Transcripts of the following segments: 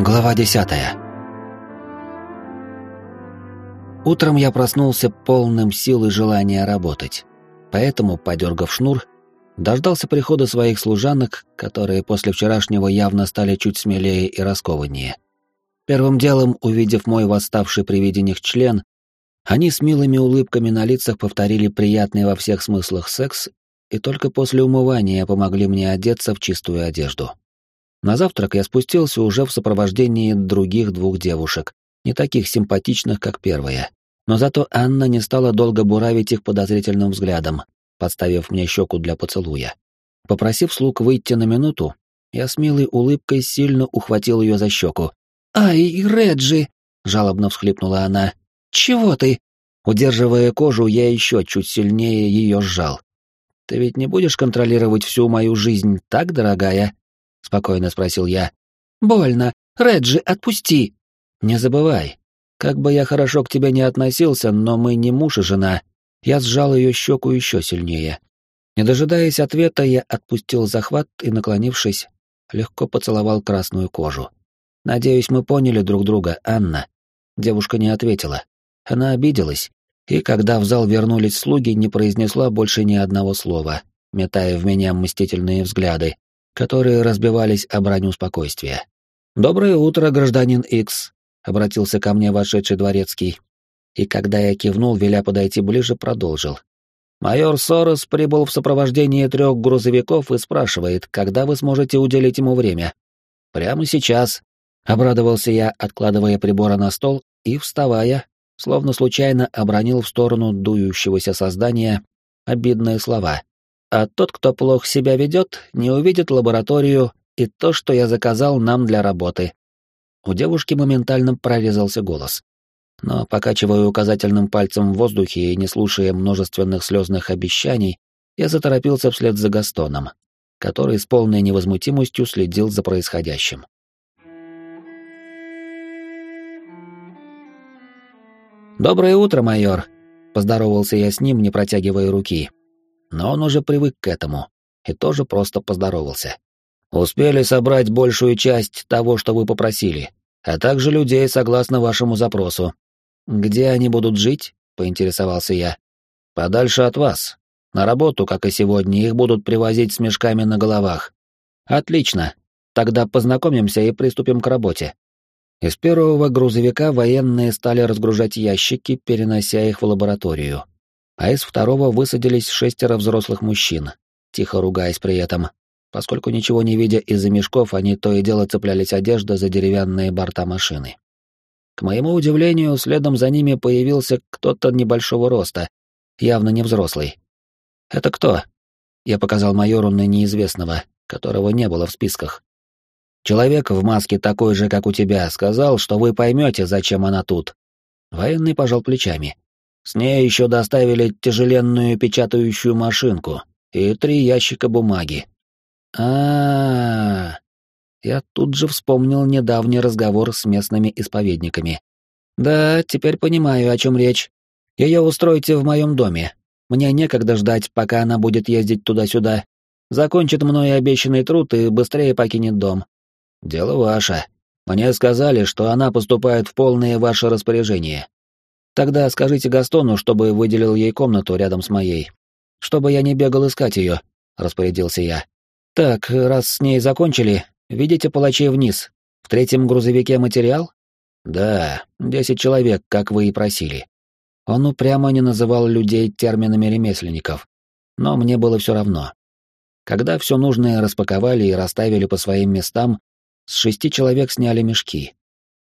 Глава десятая. Утром я проснулся полным сил и желания работать. Поэтому, подергав шнур, дождался прихода своих служанок, которые после вчерашнего явно стали чуть смелее и раскованнее. Первым делом, увидев мой восставший при виде них член, они с милыми улыбками на лицах повторили приятный во всех смыслах секс и только после умывания помогли мне одеться в чистую одежду. На завтрак я спустился уже в сопровождении других двух девушек, не таких симпатичных, как первая. Но зато Анна не стала долго буравить их подозрительным взглядом, подставив мне щеку для поцелуя. Попросив слуг выйти на минуту, я с милой улыбкой сильно ухватил ее за щеку. «Ай, Реджи!» — жалобно всхлипнула она. «Чего ты?» Удерживая кожу, я еще чуть сильнее ее сжал. «Ты ведь не будешь контролировать всю мою жизнь, так, дорогая?» — спокойно спросил я. «Больно. Реджи, отпусти!» «Не забывай, как бы я хорошо к тебе не относился, но мы не муж и жена». Я сжал ее щеку еще сильнее. Не дожидаясь ответа, я отпустил захват и, наклонившись, легко поцеловал красную кожу. «Надеюсь, мы поняли друг друга, Анна». Девушка не ответила. Она обиделась, и когда в зал вернулись слуги, не произнесла больше ни одного слова, метая в меня мстительные взгляды, которые разбивались о броню спокойствия. «Доброе утро, гражданин Икс», — обратился ко мне вошедший дворецкий. И когда я кивнул, веля подойти ближе, продолжил. «Майор Сорос прибыл в сопровождении трех грузовиков и спрашивает, когда вы сможете уделить ему время». «Прямо сейчас», — обрадовался я, откладывая приборы на стол и, вставая, словно случайно обронил в сторону дующегося создания обидные слова. А тот, кто плохо себя ведет, не увидит лабораторию и то, что я заказал нам для работы. У девушки моментально прорезался голос. Но, покачивая указательным пальцем в воздухе и не слушая множественных слезных обещаний, я заторопился вслед за Gaстоном, который с полной невозмутимостью следил за происходящим. «Доброе утро, майор!» — поздоровался я с ним, не протягивая руки. Но он уже привык к этому и тоже просто поздоровался. «Успели собрать большую часть того, что вы попросили, а также людей согласно вашему запросу. Где они будут жить?» — поинтересовался я. «Подальше от вас. На работу, как и сегодня, их будут привозить с мешками на головах». «Отлично. Тогда познакомимся и приступим к работе». Из первого грузовика военные стали разгружать ящики, перенося их в лабораторию. А из второго высадились шестеро взрослых мужчин, тихо ругаясь при этом, поскольку ничего не видя из-за мешков, они то и дело цеплялись одежда за деревянные борта машины. К моему удивлению, следом за ними появился кто-то небольшого роста, явно не взрослый. «Это кто?» Я показал майору на неизвестного, которого не было в списках. Человек в маске такой же, как у тебя, сказал, что вы поймете, зачем она тут. Военный пожал плечами. С ней еще доставили тяжеленную печатающую машинку и три ящика бумаги. А, -а, а Я тут же вспомнил недавний разговор с местными исповедниками. Да, теперь понимаю, о чем речь. Ее устройте в моем доме. Мне некогда ждать, пока она будет ездить туда-сюда. Закончит мной обещанный труд и быстрее покинет дом. «Дело ваше. Мне сказали, что она поступает в полное ваше распоряжение. Тогда скажите Гастону, чтобы выделил ей комнату рядом с моей. Чтобы я не бегал искать ее», — распорядился я. «Так, раз с ней закончили, видите палачей вниз. В третьем грузовике материал?» «Да, десять человек, как вы и просили». Он упрямо не называл людей терминами ремесленников, но мне было все равно. Когда все нужное распаковали и расставили по своим местам, с шести человек сняли мешки.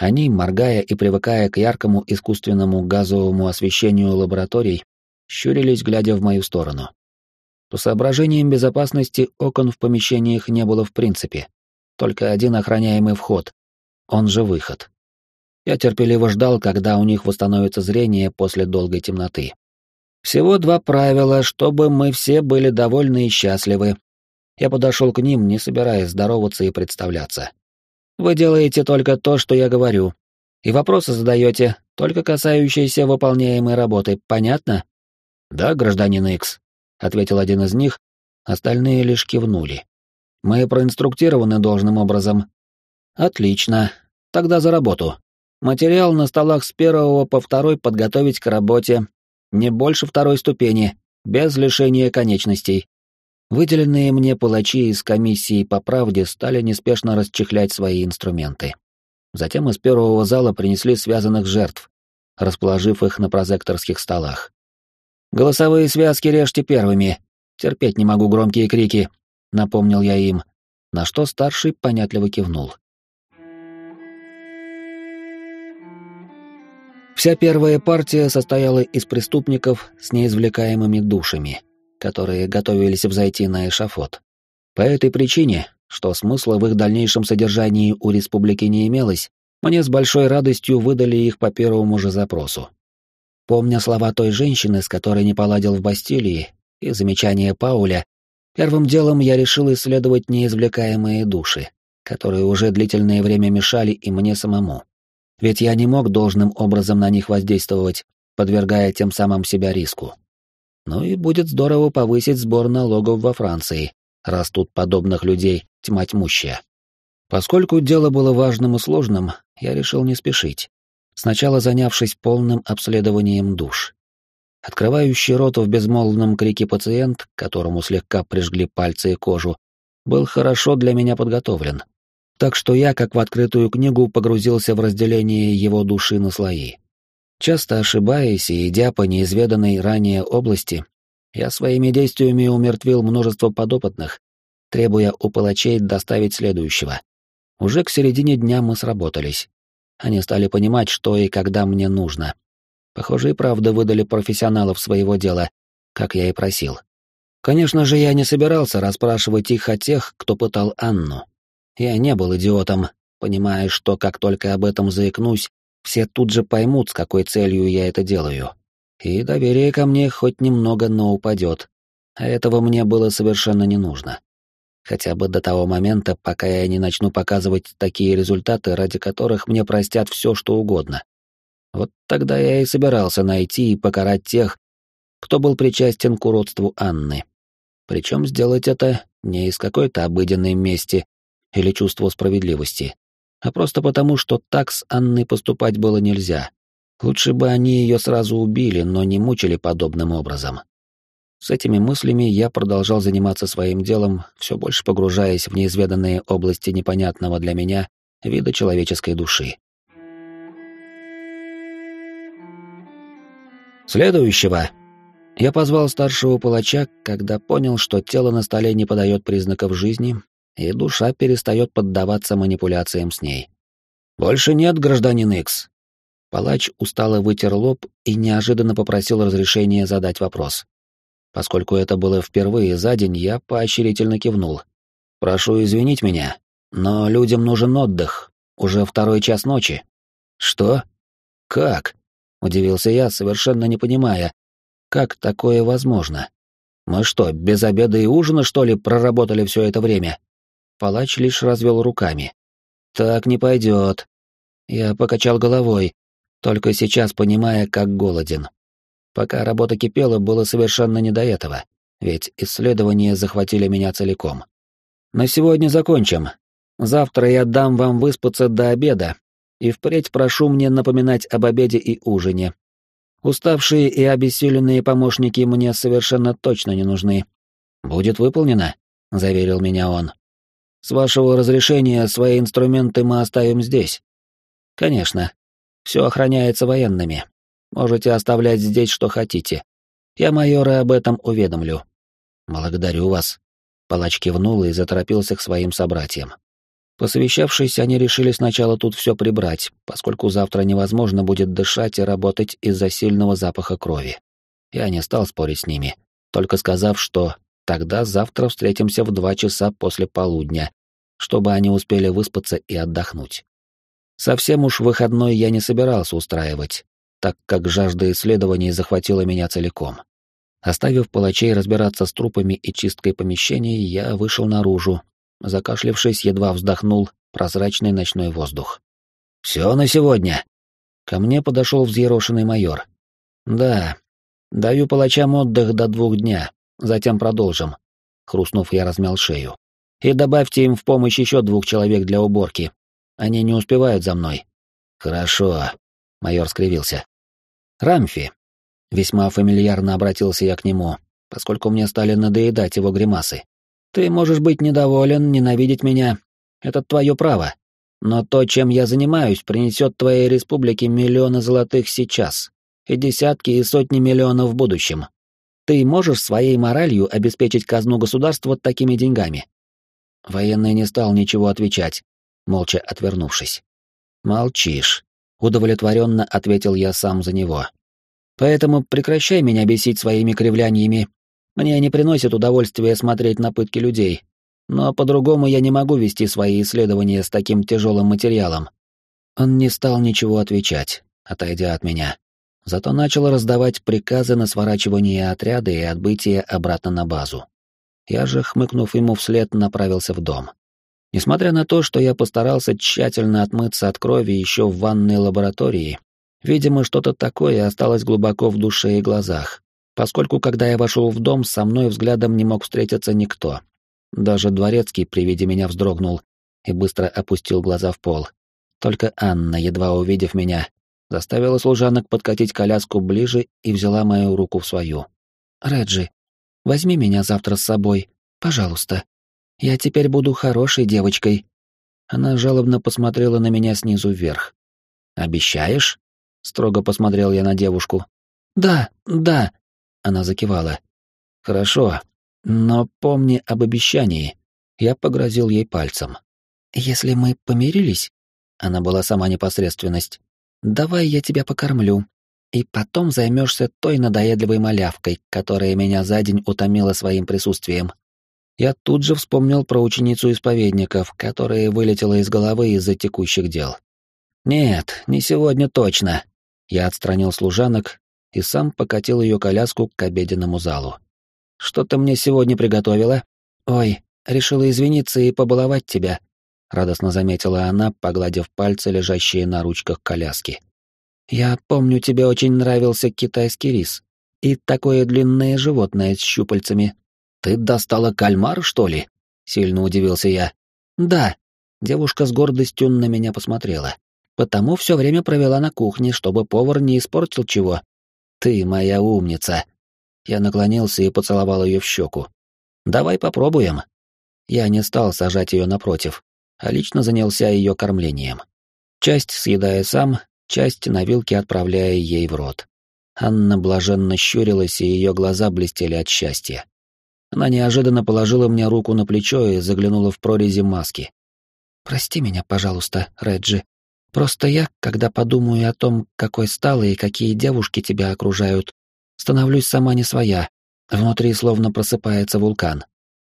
Они, моргая и привыкая к яркому искусственному газовому освещению лабораторий, щурились, глядя в мою сторону. По соображениям безопасности окон в помещениях не было в принципе, только один охраняемый вход, он же выход. Я терпеливо ждал, когда у них восстановится зрение после долгой темноты. Всего два правила, чтобы мы все были довольны и счастливы, я подошел к ним, не собираясь здороваться и представляться. Вы делаете только то, что я говорю. И вопросы задаете, только касающиеся выполняемой работы, понятно? Да, гражданин Икс, ответил один из них, остальные лишь кивнули. Мы проинструктированы должным образом. Отлично. Тогда за работу. Материал на столах с первого по второй подготовить к работе. Не больше второй ступени, без лишения конечностей. Выделенные мне палачи из комиссии по правде стали неспешно расчехлять свои инструменты. Затем из первого зала принесли связанных жертв, расположив их на прозекторских столах. «Голосовые связки режьте первыми. Терпеть не могу громкие крики», — напомнил я им, на что старший понятливо кивнул. Вся первая партия состояла из преступников с неизвлекаемыми душами, которые готовились взойти на эшафот. По этой причине, что смысла в их дальнейшем содержании у республики не имелось, мне с большой радостью выдали их по первому же запросу. Помня слова той женщины, с которой не поладил в Бастилии, и замечание Пауля, первым делом я решил исследовать неизвлекаемые души, которые уже длительное время мешали и мне самому ведь я не мог должным образом на них воздействовать, подвергая тем самым себя риску. Ну и будет здорово повысить сбор налогов во Франции, раз тут подобных людей тьма тьмущая. Поскольку дело было важным и сложным, я решил не спешить, сначала занявшись полным обследованием душ. Открывающий рот в безмолвном крике пациент, которому слегка прижгли пальцы и кожу, был хорошо для меня подготовлен, так что я, как в открытую книгу, погрузился в разделение его души на слои. Часто ошибаясь и идя по неизведанной ранее области, я своими действиями умертвил множество подопытных, требуя у палачей доставить следующего. Уже к середине дня мы сработались. Они стали понимать, что и когда мне нужно. Похоже, и правда выдали профессионалов своего дела, как я и просил. Конечно же, я не собирался расспрашивать их о тех, кто пытал Анну. Я не был идиотом, понимая, что как только об этом заикнусь, все тут же поймут, с какой целью я это делаю. И доверие ко мне хоть немного, но упадет. А этого мне было совершенно не нужно. Хотя бы до того момента, пока я не начну показывать такие результаты, ради которых мне простят все, что угодно. Вот тогда я и собирался найти и покарать тех, кто был причастен к уродству Анны. Причем сделать это не из какой-то обыденной мести, или чувство справедливости, а просто потому, что так с Анной поступать было нельзя. Лучше бы они ее сразу убили, но не мучили подобным образом. С этими мыслями я продолжал заниматься своим делом, все больше погружаясь в неизведанные области непонятного для меня вида человеческой души. Следующего. Я позвал старшего палача, когда понял, что тело на столе не подает признаков жизни, и душа перестает поддаваться манипуляциям с ней. «Больше нет, гражданин Икс». Палач устало вытер лоб и неожиданно попросил разрешения задать вопрос. Поскольку это было впервые за день, я поощрительно кивнул. «Прошу извинить меня, но людям нужен отдых. Уже второй час ночи». «Что? Как?» — удивился я, совершенно не понимая, как такое возможно. «Мы что, без обеда и ужина, что ли, проработали все это время?» Палач лишь развел руками. «Так не пойдет». Я покачал головой, только сейчас понимая, как голоден. Пока работа кипела, было совершенно не до этого, ведь исследования захватили меня целиком. На сегодня закончим. Завтра я дам вам выспаться до обеда, и впредь прошу мне напоминать об обеде и ужине. Уставшие и обессиленные помощники мне совершенно точно не нужны. Будет выполнено, заверил меня он. С вашего разрешения свои инструменты мы оставим здесь. Конечно. Все охраняется военными. Можете оставлять здесь, что хотите. Я майора об этом уведомлю. Благодарю вас. Палач кивнул и заторопился к своим собратьям. Посовещавшись, они решили сначала тут все прибрать, поскольку завтра невозможно будет дышать и работать из-за сильного запаха крови. Я не стал спорить с ними, только сказав, что Тогда завтра встретимся в два часа после полудня, чтобы они успели выспаться и отдохнуть. Совсем уж выходной я не собирался устраивать, так как жажда исследований захватила меня целиком. Оставив палачей разбираться с трупами и чисткой помещений, я вышел наружу, закашлившись, едва вздохнул прозрачный ночной воздух. «Все на сегодня!» Ко мне подошел взъерошенный майор. «Да, даю палачам отдых до двух дня, Затем продолжим. Хрустнув, я размял шею. И добавьте им в помощь еще двух человек для уборки. Они не успевают за мной. Хорошо, майор скривился. Рамфи. Весьма фамильярно обратился я к нему, поскольку мне стали надоедать его гримасы. Ты можешь быть недоволен, ненавидеть меня. Это твое право. Но то, чем я занимаюсь, принесет твоей республике миллионы золотых сейчас и десятки и сотни миллионов в будущем. Ты можешь своей моралью обеспечить казну государства такими деньгами?» Военный не стал ничего отвечать, молча отвернувшись. «Молчишь», — удовлетворенно ответил я сам за него. «Поэтому прекращай меня бесить своими кривляниями. Мне не приносит удовольствия смотреть на пытки людей, но по-другому я не могу вести свои исследования с таким тяжелым материалом». Он не стал ничего отвечать, отойдя от меня зато начал раздавать приказы на сворачивание отряда и отбытие обратно на базу. Я же, хмыкнув ему вслед, направился в дом. Несмотря на то, что я постарался тщательно отмыться от крови еще в ванной лаборатории, видимо, что-то такое осталось глубоко в душе и глазах, поскольку, когда я вошел в дом, со мной взглядом не мог встретиться никто. Даже дворецкий при виде меня вздрогнул и быстро опустил глаза в пол. Только Анна, едва увидев меня, заставила служанок подкатить коляску ближе и взяла мою руку в свою. «Реджи, возьми меня завтра с собой, пожалуйста. Я теперь буду хорошей девочкой». Она жалобно посмотрела на меня снизу вверх. «Обещаешь?» — строго посмотрел я на девушку. «Да, да», — она закивала. «Хорошо, но помни об обещании». Я погрозил ей пальцем. «Если мы помирились...» Она была сама непосредственность. Давай я тебя покормлю, и потом займешься той надоедливой малявкой, которая меня за день утомила своим присутствием. Я тут же вспомнил про ученицу исповедников, которая вылетела из головы из-за текущих дел. Нет, не сегодня точно. Я отстранил служанок и сам покатил ее коляску к обеденному залу. Что ты мне сегодня приготовила? Ой, решила извиниться и побаловать тебя радостно заметила она, погладив пальцы, лежащие на ручках коляски. Я помню, тебе очень нравился китайский рис и такое длинное животное с щупальцами. Ты достала кальмар, что ли? Сильно удивился я. Да. Девушка с гордостью на меня посмотрела. Потому все время провела на кухне, чтобы повар не испортил чего. Ты моя умница. Я наклонился и поцеловал ее в щеку. Давай попробуем. Я не стал сажать ее напротив, а лично занялся ее кормлением. Часть съедая сам, часть на вилке отправляя ей в рот. Анна блаженно щурилась, и ее глаза блестели от счастья. Она неожиданно положила мне руку на плечо и заглянула в прорези маски. «Прости меня, пожалуйста, Реджи. Просто я, когда подумаю о том, какой стала и какие девушки тебя окружают, становлюсь сама не своя. Внутри словно просыпается вулкан.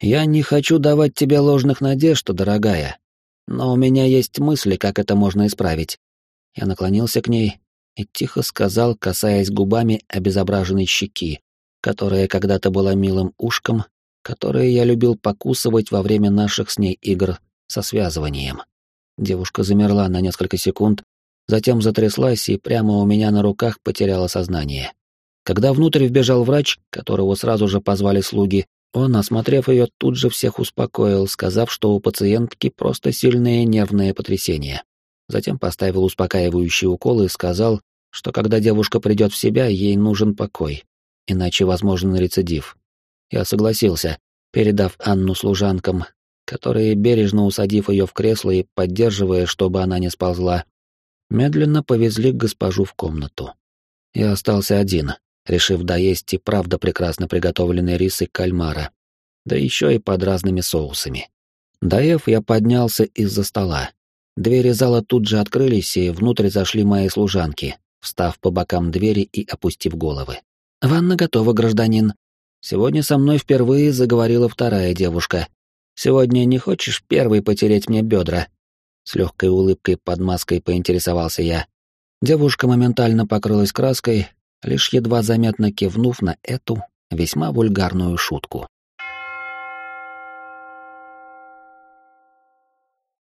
Я не хочу давать тебе ложных надежд, дорогая, но у меня есть мысли, как это можно исправить. Я наклонился к ней и тихо сказал, касаясь губами обезображенной щеки, которая когда-то была милым ушком, которое я любил покусывать во время наших с ней игр со связыванием. Девушка замерла на несколько секунд, затем затряслась и прямо у меня на руках потеряла сознание. Когда внутрь вбежал врач, которого сразу же позвали слуги, он, осмотрев ее, тут же всех успокоил, сказав, что у пациентки просто сильное нервное потрясение. Затем поставил успокаивающий укол и сказал, что когда девушка придет в себя, ей нужен покой, иначе возможен рецидив. Я согласился, передав Анну служанкам, которые, бережно усадив ее в кресло и поддерживая, чтобы она не сползла, медленно повезли госпожу в комнату. Я остался один, решив доесть и правда прекрасно приготовленный рис и кальмара, да еще и под разными соусами. Доев, я поднялся из-за стола. Двери зала тут же открылись, и внутрь зашли мои служанки, встав по бокам двери и опустив головы. «Ванна готова, гражданин». Сегодня со мной впервые заговорила вторая девушка. «Сегодня не хочешь первый потереть мне бедра?» С легкой улыбкой под маской поинтересовался я. Девушка моментально покрылась краской, лишь едва заметно кивнув на эту весьма вульгарную шутку.